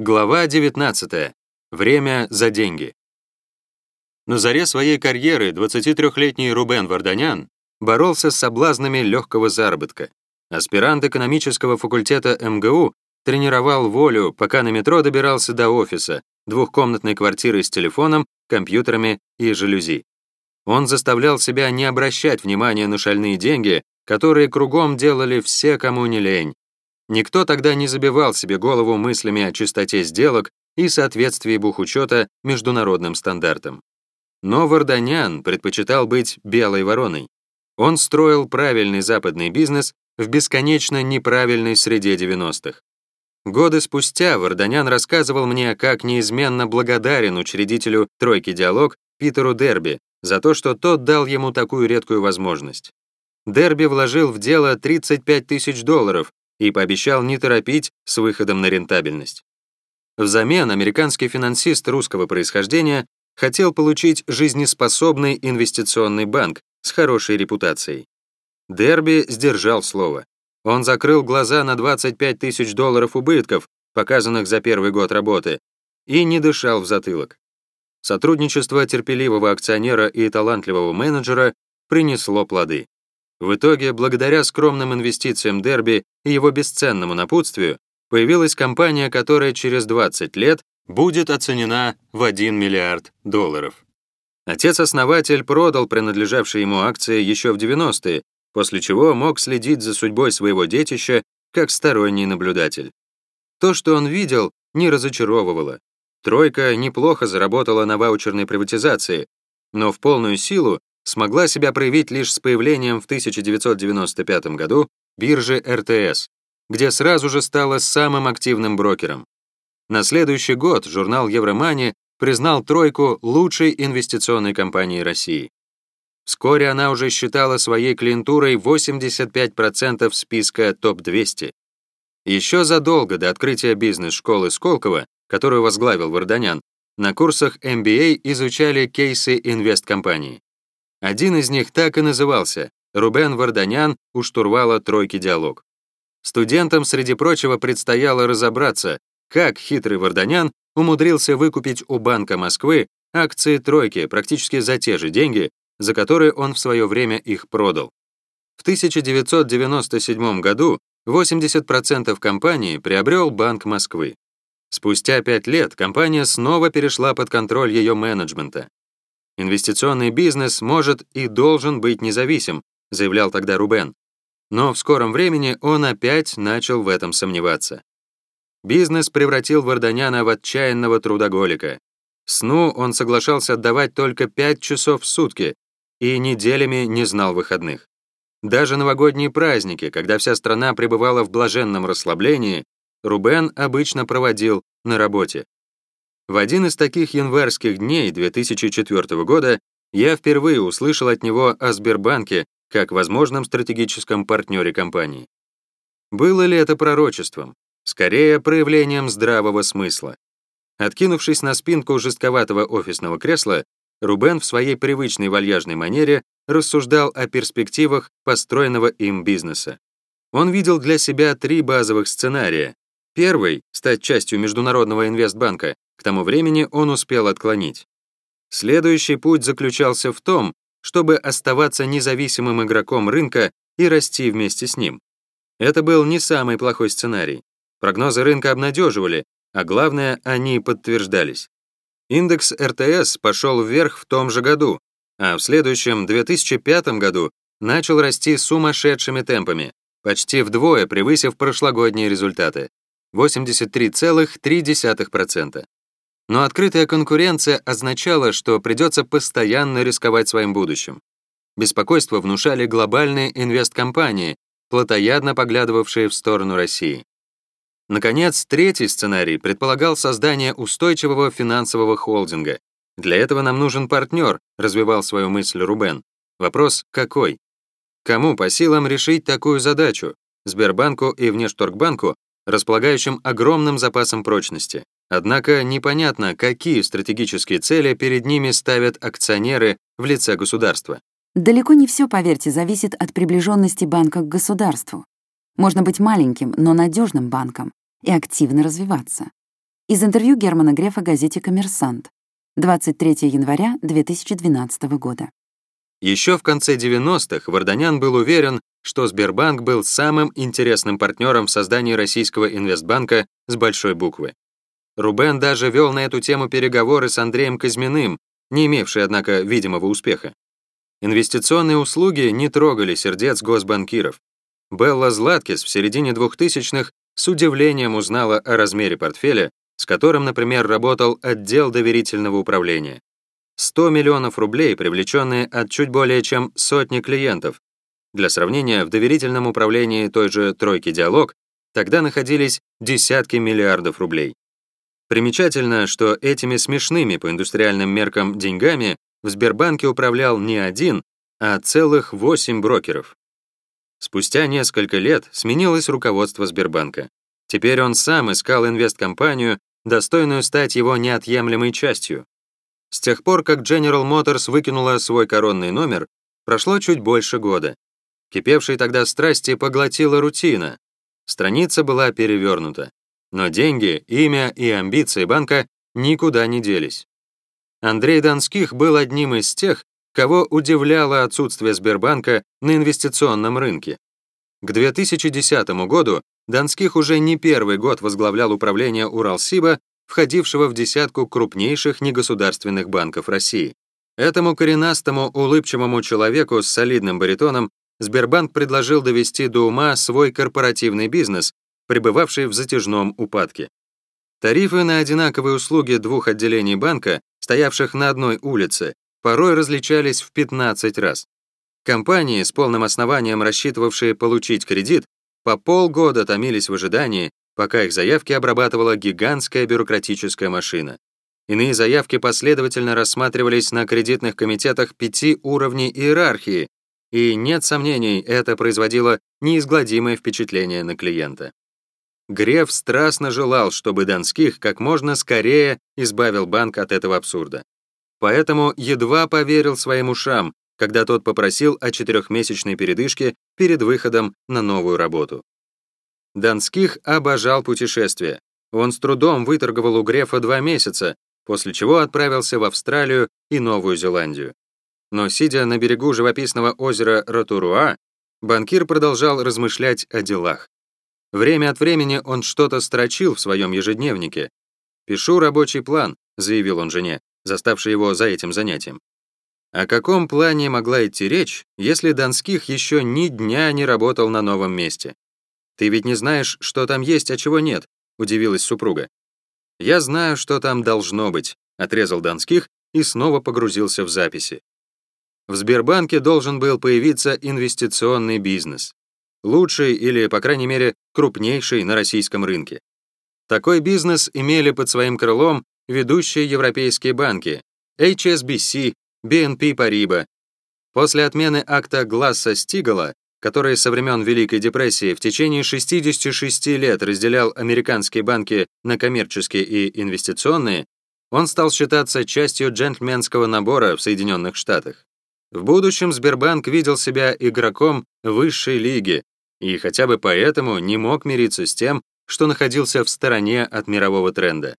Глава 19. Время за деньги. На заре своей карьеры 23-летний Рубен Варданян боролся с соблазнами легкого заработка. Аспирант экономического факультета МГУ тренировал волю, пока на метро добирался до офиса, двухкомнатной квартиры с телефоном, компьютерами и жалюзи. Он заставлял себя не обращать внимания на шальные деньги, которые кругом делали все, кому не лень, Никто тогда не забивал себе голову мыслями о чистоте сделок и соответствии бухучета международным стандартам. Но Варданян предпочитал быть белой вороной. Он строил правильный западный бизнес в бесконечно неправильной среде 90-х. Годы спустя Варданян рассказывал мне, как неизменно благодарен учредителю «Тройки Диалог» Питеру Дерби за то, что тот дал ему такую редкую возможность. Дерби вложил в дело 35 тысяч долларов, и пообещал не торопить с выходом на рентабельность. Взамен американский финансист русского происхождения хотел получить жизнеспособный инвестиционный банк с хорошей репутацией. Дерби сдержал слово. Он закрыл глаза на 25 тысяч долларов убытков, показанных за первый год работы, и не дышал в затылок. Сотрудничество терпеливого акционера и талантливого менеджера принесло плоды. В итоге, благодаря скромным инвестициям Дерби и его бесценному напутствию, появилась компания, которая через 20 лет будет оценена в 1 миллиард долларов. Отец-основатель продал принадлежавшие ему акции еще в 90-е, после чего мог следить за судьбой своего детища как сторонний наблюдатель. То, что он видел, не разочаровывало. Тройка неплохо заработала на ваучерной приватизации, но в полную силу смогла себя проявить лишь с появлением в 1995 году биржи РТС, где сразу же стала самым активным брокером. На следующий год журнал Евромани признал «тройку» лучшей инвестиционной компанией России. Вскоре она уже считала своей клиентурой 85% списка ТОП-200. Еще задолго до открытия бизнес-школы Сколково, которую возглавил Варданян, на курсах MBA изучали кейсы инвесткомпаний. Один из них так и назывался Рубен Варданян у штурвала «Тройки диалог». Студентам, среди прочего, предстояло разобраться, как хитрый Варданян умудрился выкупить у Банка Москвы акции «Тройки» практически за те же деньги, за которые он в свое время их продал. В 1997 году 80% компании приобрел Банк Москвы. Спустя пять лет компания снова перешла под контроль ее менеджмента. Инвестиционный бизнес может и должен быть независим, заявлял тогда Рубен. Но в скором времени он опять начал в этом сомневаться. Бизнес превратил Варданяна в отчаянного трудоголика. Сну он соглашался отдавать только 5 часов в сутки и неделями не знал выходных. Даже новогодние праздники, когда вся страна пребывала в блаженном расслаблении, Рубен обычно проводил на работе. В один из таких январских дней 2004 года я впервые услышал от него о Сбербанке как возможном стратегическом партнере компании. Было ли это пророчеством? Скорее, проявлением здравого смысла. Откинувшись на спинку жестковатого офисного кресла, Рубен в своей привычной вальяжной манере рассуждал о перспективах построенного им бизнеса. Он видел для себя три базовых сценария. Первый — стать частью Международного инвестбанка, к тому времени он успел отклонить. Следующий путь заключался в том, чтобы оставаться независимым игроком рынка и расти вместе с ним. Это был не самый плохой сценарий. Прогнозы рынка обнадеживали, а главное, они подтверждались. Индекс РТС пошел вверх в том же году, а в следующем 2005 году начал расти сумасшедшими темпами, почти вдвое превысив прошлогодние результаты — 83,3%. Но открытая конкуренция означала, что придется постоянно рисковать своим будущим. Беспокойство внушали глобальные инвесткомпании, плотоядно поглядывавшие в сторону России. Наконец, третий сценарий предполагал создание устойчивого финансового холдинга. Для этого нам нужен партнер, развивал свою мысль Рубен. Вопрос какой? Кому по силам решить такую задачу? Сбербанку и Внешторгбанку, располагающим огромным запасом прочности. Однако непонятно, какие стратегические цели перед ними ставят акционеры в лице государства. Далеко не все, поверьте, зависит от приближенности банка к государству. Можно быть маленьким, но надежным банком и активно развиваться. Из интервью Германа Грефа газете «Коммерсант». 23 января 2012 года. Еще в конце 90-х Варданян был уверен, что Сбербанк был самым интересным партнером в создании российского инвестбанка с большой буквы. Рубен даже вел на эту тему переговоры с Андреем Казьминым, не имевший, однако, видимого успеха. Инвестиционные услуги не трогали сердец госбанкиров. Белла Златкис в середине 2000-х с удивлением узнала о размере портфеля, с которым, например, работал отдел доверительного управления. 100 миллионов рублей, привлеченные от чуть более чем сотни клиентов. Для сравнения, в доверительном управлении той же «Тройки Диалог» тогда находились десятки миллиардов рублей. Примечательно, что этими смешными по индустриальным меркам деньгами в Сбербанке управлял не один, а целых восемь брокеров. Спустя несколько лет сменилось руководство Сбербанка. Теперь он сам искал инвесткомпанию, достойную стать его неотъемлемой частью. С тех пор, как General Motors выкинула свой коронный номер, прошло чуть больше года. Кипевшей тогда страсти поглотила рутина. Страница была перевернута. Но деньги, имя и амбиции банка никуда не делись. Андрей Донских был одним из тех, кого удивляло отсутствие Сбербанка на инвестиционном рынке. К 2010 году Донских уже не первый год возглавлял управление Уралсиба, входившего в десятку крупнейших негосударственных банков России. Этому коренастому, улыбчивому человеку с солидным баритоном Сбербанк предложил довести до ума свой корпоративный бизнес, пребывавший в затяжном упадке. Тарифы на одинаковые услуги двух отделений банка, стоявших на одной улице, порой различались в 15 раз. Компании, с полным основанием рассчитывавшие получить кредит, по полгода томились в ожидании, пока их заявки обрабатывала гигантская бюрократическая машина. Иные заявки последовательно рассматривались на кредитных комитетах пяти уровней иерархии, и, нет сомнений, это производило неизгладимое впечатление на клиента. Греф страстно желал, чтобы Донских как можно скорее избавил банк от этого абсурда. Поэтому едва поверил своим ушам, когда тот попросил о четырехмесячной передышке перед выходом на новую работу. Донских обожал путешествия. Он с трудом выторговал у Грефа два месяца, после чего отправился в Австралию и Новую Зеландию. Но сидя на берегу живописного озера Ротуруа, банкир продолжал размышлять о делах. Время от времени он что-то строчил в своем ежедневнике. «Пишу рабочий план», — заявил он жене, заставшей его за этим занятием. О каком плане могла идти речь, если Донских еще ни дня не работал на новом месте? «Ты ведь не знаешь, что там есть, а чего нет», — удивилась супруга. «Я знаю, что там должно быть», — отрезал Донских и снова погрузился в записи. В Сбербанке должен был появиться инвестиционный бизнес лучший или, по крайней мере, крупнейший на российском рынке. Такой бизнес имели под своим крылом ведущие европейские банки HSBC, BNP Paribas. После отмены акта Гласса-Стигала, который со времен Великой депрессии в течение 66 лет разделял американские банки на коммерческие и инвестиционные, он стал считаться частью джентльменского набора в Соединенных Штатах. В будущем Сбербанк видел себя игроком высшей лиги, и хотя бы поэтому не мог мириться с тем, что находился в стороне от мирового тренда.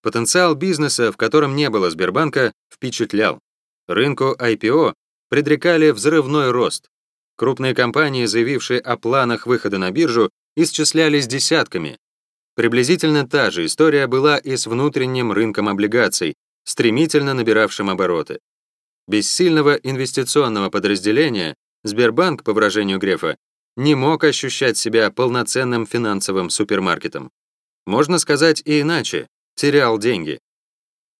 Потенциал бизнеса, в котором не было Сбербанка, впечатлял. Рынку IPO предрекали взрывной рост. Крупные компании, заявившие о планах выхода на биржу, исчислялись десятками. Приблизительно та же история была и с внутренним рынком облигаций, стремительно набиравшим обороты. Без сильного инвестиционного подразделения Сбербанк, по выражению Грефа, не мог ощущать себя полноценным финансовым супермаркетом. Можно сказать и иначе, терял деньги.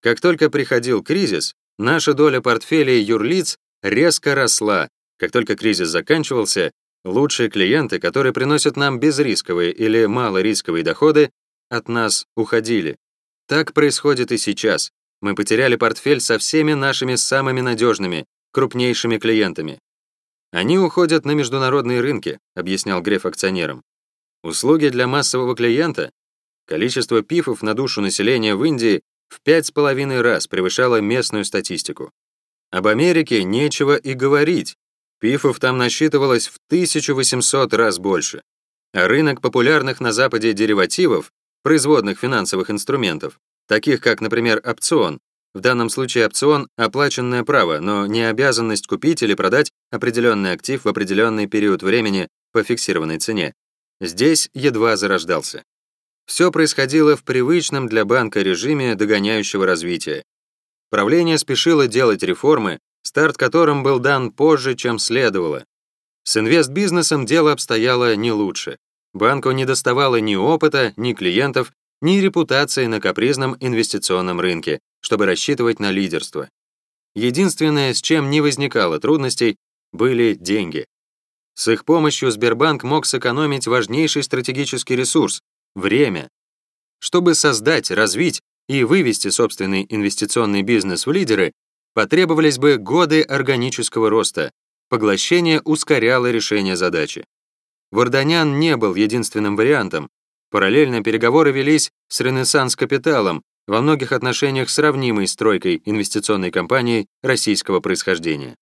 Как только приходил кризис, наша доля портфелей юрлиц резко росла. Как только кризис заканчивался, лучшие клиенты, которые приносят нам безрисковые или малорисковые доходы, от нас уходили. Так происходит и сейчас. Мы потеряли портфель со всеми нашими самыми надежными, крупнейшими клиентами. Они уходят на международные рынки, объяснял Греф акционерам. Услуги для массового клиента, количество пифов на душу населения в Индии в пять с половиной раз превышало местную статистику. Об Америке нечего и говорить. Пифов там насчитывалось в 1800 раз больше. А рынок популярных на Западе деривативов производных финансовых инструментов, таких как, например, опцион. В данном случае опцион – оплаченное право, но не обязанность купить или продать определенный актив в определенный период времени по фиксированной цене. Здесь едва зарождался. Все происходило в привычном для банка режиме догоняющего развития. Правление спешило делать реформы, старт которым был дан позже, чем следовало. С инвестбизнесом дело обстояло не лучше. Банку не доставало ни опыта, ни клиентов, ни репутации на капризном инвестиционном рынке, чтобы рассчитывать на лидерство. Единственное, с чем не возникало трудностей, были деньги. С их помощью Сбербанк мог сэкономить важнейший стратегический ресурс — время. Чтобы создать, развить и вывести собственный инвестиционный бизнес в лидеры, потребовались бы годы органического роста, поглощение ускоряло решение задачи. Варданян не был единственным вариантом. Параллельно переговоры велись с Ренессанс Капиталом, во многих отношениях сравнимой с тройкой инвестиционной компании российского происхождения.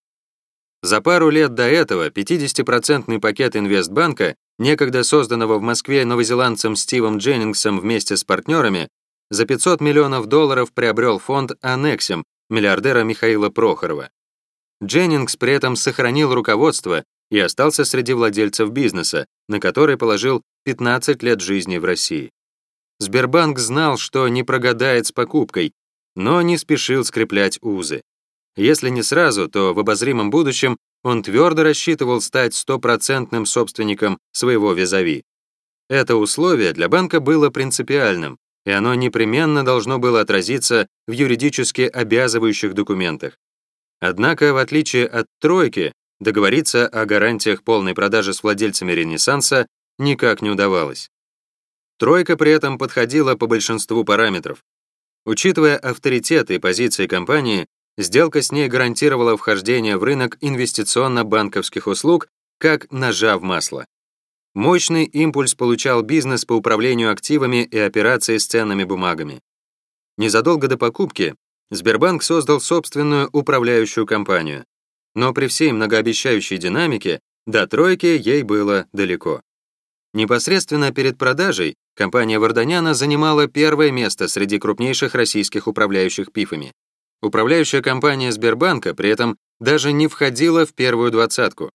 За пару лет до этого 50-процентный пакет Инвестбанка, некогда созданного в Москве новозеландцем Стивом Дженнингсом вместе с партнерами, за 500 миллионов долларов приобрел фонд «Аннексим» миллиардера Михаила Прохорова. Дженнингс при этом сохранил руководство и остался среди владельцев бизнеса, на который положил 15 лет жизни в России. Сбербанк знал, что не прогадает с покупкой, но не спешил скреплять узы. Если не сразу, то в обозримом будущем он твердо рассчитывал стать стопроцентным собственником своего визави. Это условие для банка было принципиальным, и оно непременно должно было отразиться в юридически обязывающих документах. Однако, в отличие от «тройки», договориться о гарантиях полной продажи с владельцами «Ренессанса» никак не удавалось. «Тройка» при этом подходила по большинству параметров. Учитывая авторитет и позиции компании, Сделка с ней гарантировала вхождение в рынок инвестиционно-банковских услуг как ножа в масло. Мощный импульс получал бизнес по управлению активами и операции с ценными бумагами. Незадолго до покупки Сбербанк создал собственную управляющую компанию, но при всей многообещающей динамике до тройки ей было далеко. Непосредственно перед продажей компания Варданяна занимала первое место среди крупнейших российских управляющих пифами. Управляющая компания Сбербанка при этом даже не входила в первую двадцатку.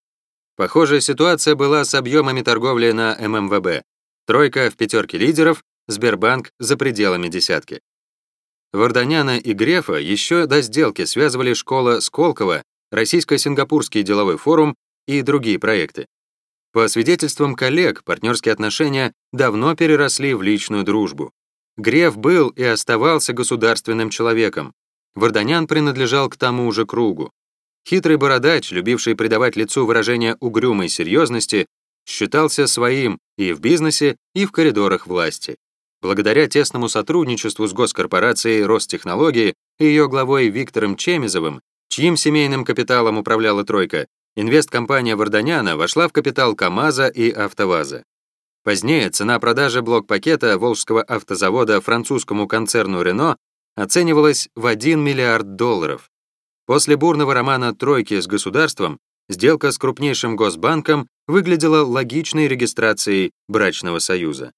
Похожая ситуация была с объемами торговли на ММВБ. Тройка в пятерке лидеров, Сбербанк за пределами десятки. Варданяна и Грефа еще до сделки связывали школа Сколково, Российско-Сингапурский деловой форум и другие проекты. По свидетельствам коллег, партнерские отношения давно переросли в личную дружбу. Греф был и оставался государственным человеком, Варданян принадлежал к тому же кругу. Хитрый бородач, любивший придавать лицу выражение угрюмой серьезности, считался своим и в бизнесе, и в коридорах власти. Благодаря тесному сотрудничеству с госкорпорацией Ростехнологии и ее главой Виктором Чемизовым, чьим семейным капиталом управляла «тройка», инвесткомпания Варданяна вошла в капитал КАМАЗа и АвтоВАЗа. Позднее цена продажи блок-пакета Волжского автозавода французскому концерну «Рено» оценивалась в 1 миллиард долларов. После бурного романа «Тройки» с государством сделка с крупнейшим госбанком выглядела логичной регистрацией брачного союза.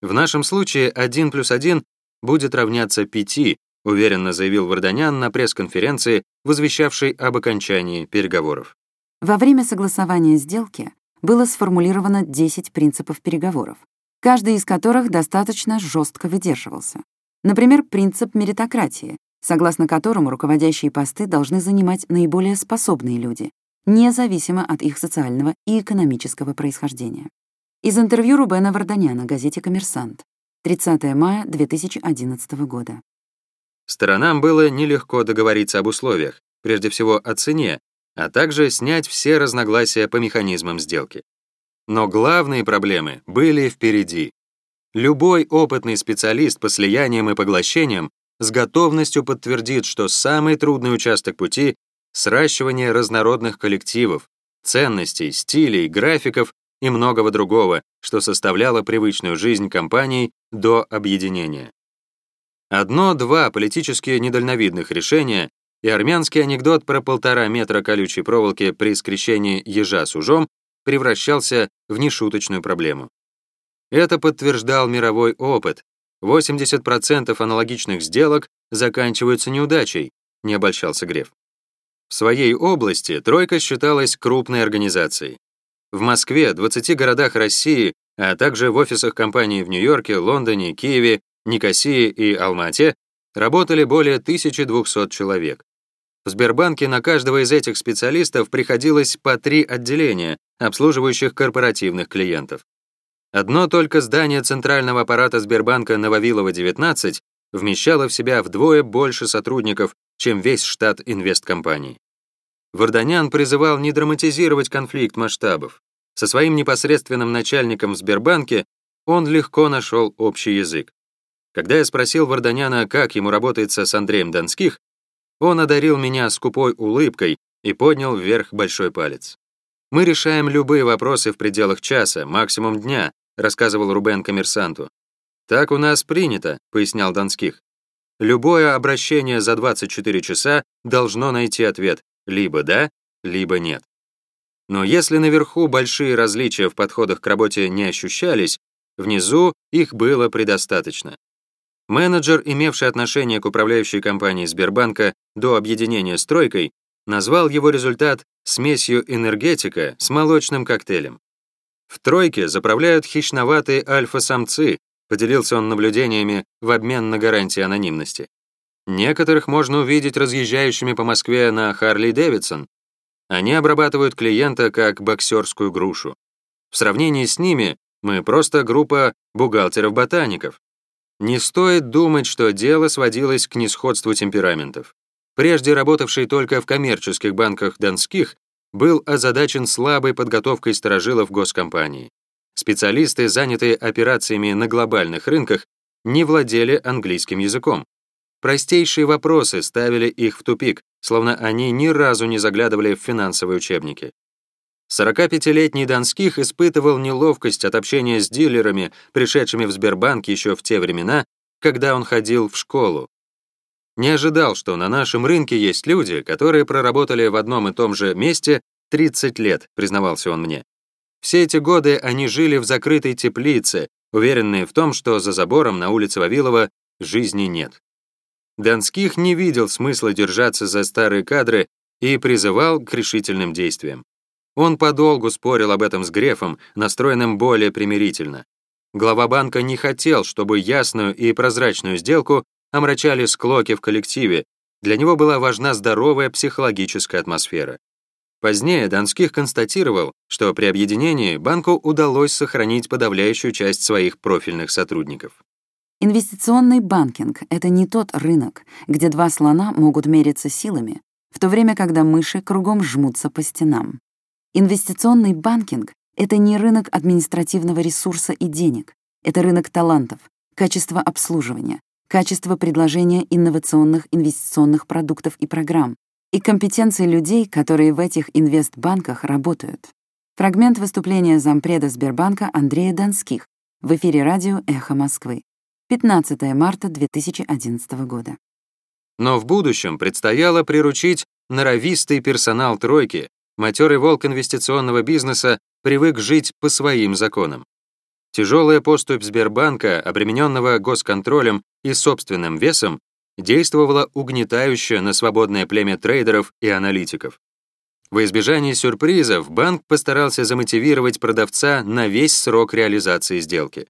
В нашем случае 1 плюс 1 будет равняться 5, уверенно заявил Варданян на пресс-конференции, возвещавшей об окончании переговоров. Во время согласования сделки было сформулировано 10 принципов переговоров, каждый из которых достаточно жестко выдерживался. Например, принцип меритократии, согласно которому руководящие посты должны занимать наиболее способные люди, независимо от их социального и экономического происхождения. Из интервью Рубена Варданяна газете «Коммерсант», 30 мая 2011 года. Сторонам было нелегко договориться об условиях, прежде всего о цене, а также снять все разногласия по механизмам сделки. Но главные проблемы были впереди. Любой опытный специалист по слияниям и поглощениям с готовностью подтвердит, что самый трудный участок пути — сращивание разнородных коллективов, ценностей, стилей, графиков и многого другого, что составляло привычную жизнь компаний до объединения. Одно-два политически недальновидных решения и армянский анекдот про полтора метра колючей проволоки при скрещении ежа с ужом превращался в нешуточную проблему. Это подтверждал мировой опыт, 80% аналогичных сделок заканчиваются неудачей, не обольщался Греф. В своей области «тройка» считалась крупной организацией. В Москве, 20 городах России, а также в офисах компаний в Нью-Йорке, Лондоне, Киеве, Никосии и Алмате работали более 1200 человек. В Сбербанке на каждого из этих специалистов приходилось по три отделения, обслуживающих корпоративных клиентов. Одно только здание центрального аппарата Сбербанка на Вавилова 19 вмещало в себя вдвое больше сотрудников, чем весь штат инвесткомпаний. Варданян призывал не драматизировать конфликт масштабов. Со своим непосредственным начальником в Сбербанке он легко нашел общий язык. Когда я спросил Варданяна, как ему работается с Андреем Донских, он одарил меня скупой улыбкой и поднял вверх большой палец. «Мы решаем любые вопросы в пределах часа, максимум дня», рассказывал Рубен коммерсанту. «Так у нас принято», — пояснял Донских. «Любое обращение за 24 часа должно найти ответ либо «да», либо «нет». Но если наверху большие различия в подходах к работе не ощущались, внизу их было предостаточно. Менеджер, имевший отношение к управляющей компании Сбербанка до объединения с «Тройкой», назвал его результат смесью энергетика с молочным коктейлем. В «Тройке» заправляют хищноватые альфа-самцы, поделился он наблюдениями в обмен на гарантии анонимности. Некоторых можно увидеть разъезжающими по Москве на Харли Дэвидсон. Они обрабатывают клиента как боксерскую грушу. В сравнении с ними мы просто группа бухгалтеров-ботаников. Не стоит думать, что дело сводилось к несходству темпераментов. Прежде работавший только в коммерческих банках Донских, был озадачен слабой подготовкой сторожилов госкомпании. Специалисты, занятые операциями на глобальных рынках, не владели английским языком. Простейшие вопросы ставили их в тупик, словно они ни разу не заглядывали в финансовые учебники. 45-летний Донских испытывал неловкость от общения с дилерами, пришедшими в Сбербанк еще в те времена, когда он ходил в школу. Не ожидал, что на нашем рынке есть люди, которые проработали в одном и том же месте 30 лет, признавался он мне. Все эти годы они жили в закрытой теплице, уверенные в том, что за забором на улице Вавилова жизни нет. Донских не видел смысла держаться за старые кадры и призывал к решительным действиям. Он подолгу спорил об этом с Грефом, настроенным более примирительно. Глава банка не хотел, чтобы ясную и прозрачную сделку омрачали склоки в коллективе, для него была важна здоровая психологическая атмосфера. Позднее Донских констатировал, что при объединении банку удалось сохранить подавляющую часть своих профильных сотрудников. Инвестиционный банкинг — это не тот рынок, где два слона могут мериться силами, в то время, когда мыши кругом жмутся по стенам. Инвестиционный банкинг — это не рынок административного ресурса и денег, это рынок талантов, качество обслуживания, качество предложения инновационных инвестиционных продуктов и программ и компетенции людей, которые в этих инвестбанках работают. Фрагмент выступления зампреда Сбербанка Андрея Донских в эфире радио «Эхо Москвы». 15 марта 2011 года. Но в будущем предстояло приручить норовистый персонал «тройки», матерый волк инвестиционного бизнеса привык жить по своим законам. Тяжелая поступь Сбербанка, обремененного госконтролем и собственным весом, действовала угнетающе на свободное племя трейдеров и аналитиков. Во избежание сюрпризов банк постарался замотивировать продавца на весь срок реализации сделки.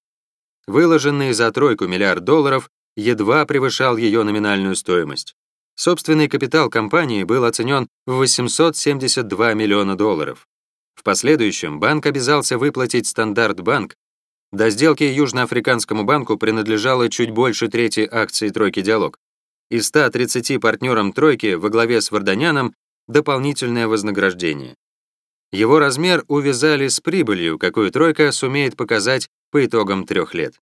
Выложенный за тройку миллиард долларов едва превышал ее номинальную стоимость. Собственный капитал компании был оценен в 872 миллиона долларов. В последующем банк обязался выплатить стандарт банк. До сделки Южноафриканскому банку принадлежало чуть больше трети акций «Тройки Диалог». Из 130 партнерам «Тройки» во главе с Варданяном дополнительное вознаграждение. Его размер увязали с прибылью, какую «Тройка» сумеет показать по итогам трех лет.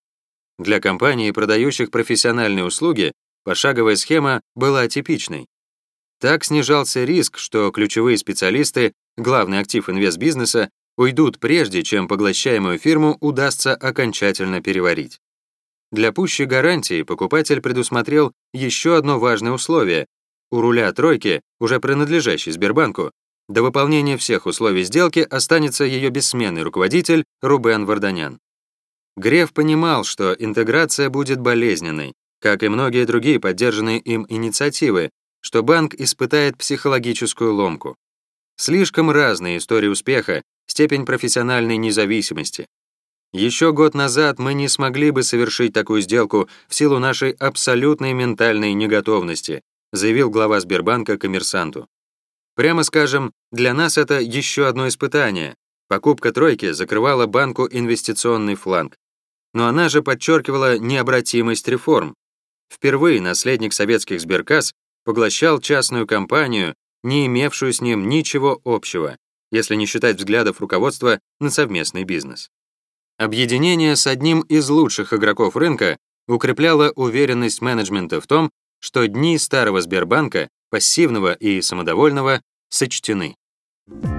Для компаний, продающих профессиональные услуги, пошаговая схема была атипичной. Так снижался риск, что ключевые специалисты, главный актив инвестбизнеса, уйдут прежде, чем поглощаемую фирму удастся окончательно переварить. Для пущей гарантии покупатель предусмотрел еще одно важное условие. У руля тройки, уже принадлежащей Сбербанку, до выполнения всех условий сделки останется ее бессменный руководитель Рубен Варданян. Греф понимал, что интеграция будет болезненной, как и многие другие поддержанные им инициативы, что банк испытает психологическую ломку. Слишком разные истории успеха, степень профессиональной независимости. Еще год назад мы не смогли бы совершить такую сделку в силу нашей абсолютной ментальной неготовности, заявил глава Сбербанка коммерсанту. Прямо скажем, для нас это еще одно испытание. Покупка тройки закрывала банку инвестиционный фланг. Но она же подчеркивала необратимость реформ. Впервые наследник советских сберкасс поглощал частную компанию, не имевшую с ним ничего общего, если не считать взглядов руководства на совместный бизнес. Объединение с одним из лучших игроков рынка укрепляло уверенность менеджмента в том, что дни старого Сбербанка, пассивного и самодовольного, сочтены. Thank you.